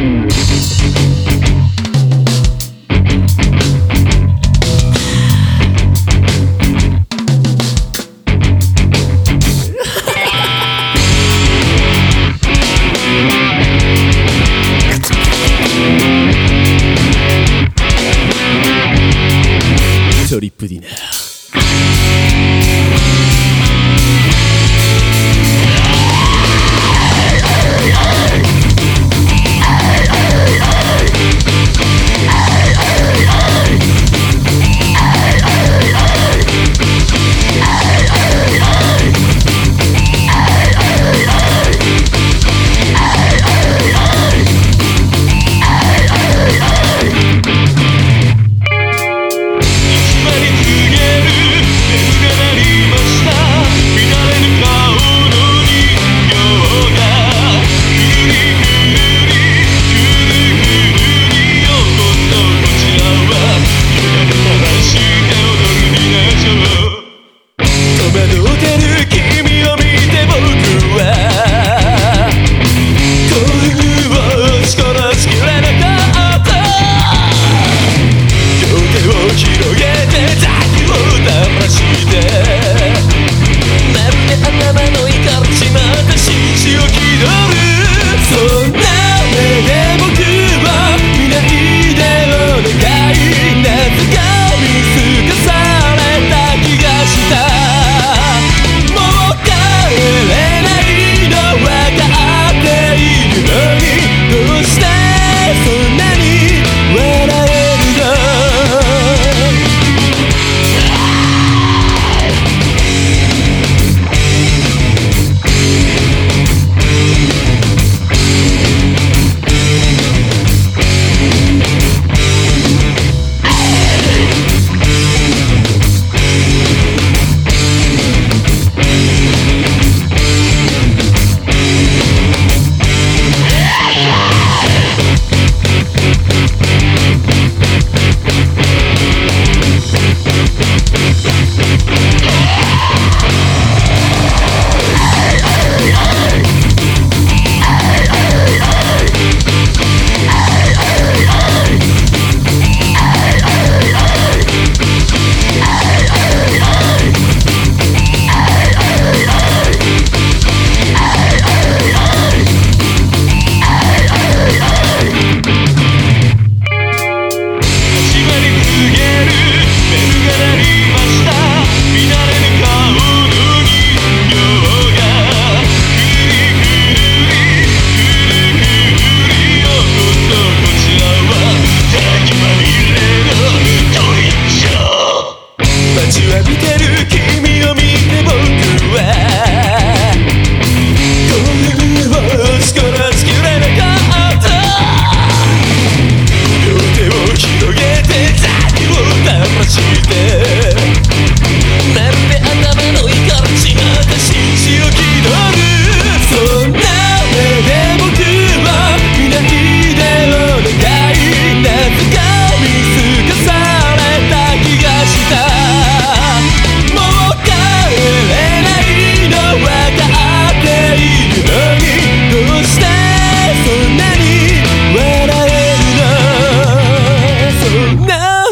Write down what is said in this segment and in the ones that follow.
Thank.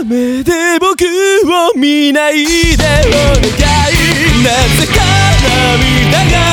目で僕を見ないでお願い。なぜか涙が